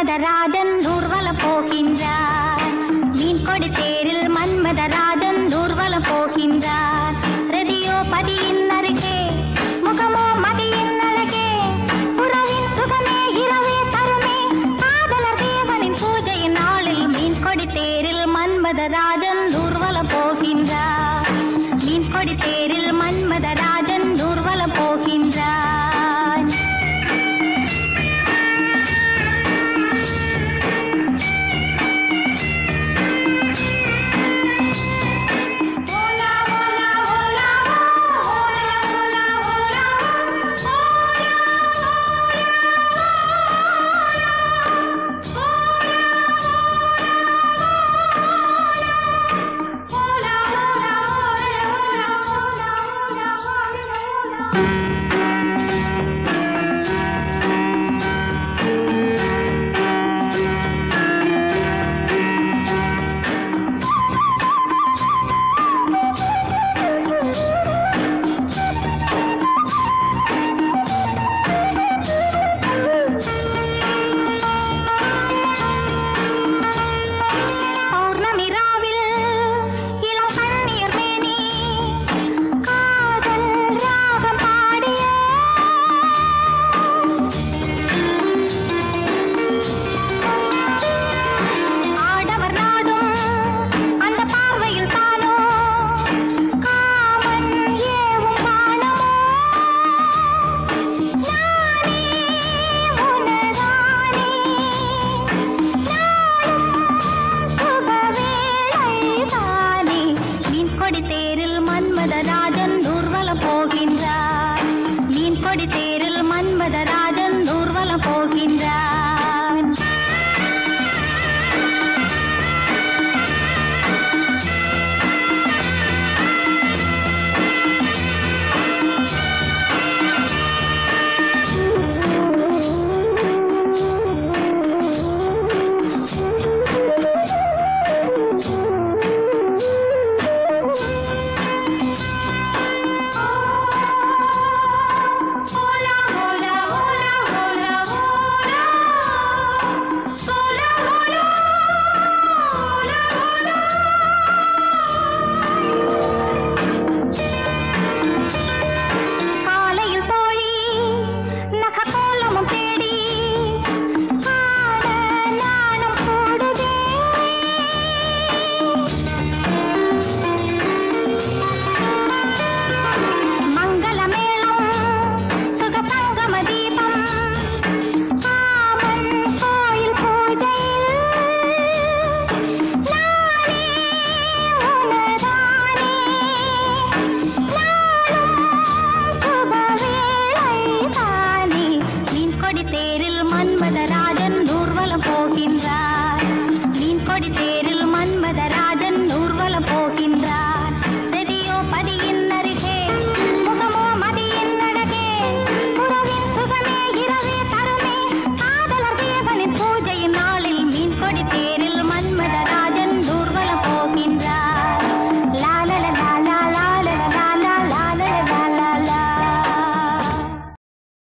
மன்மதராஜன் ஊர்வலம் போகின்றார். மீன் கொடி தேரில் மன்மதராஜன் ஊர்வலம் போகின்றார். ரதியோ பதியின் அருகே முகமோ மதியின் அழகே. உறவின் சுகமே இரவே தருமே. காதலர் தேவனின் பூஜையின் நாளில் மீன் கொடி தேரில் மன்மதராஜன்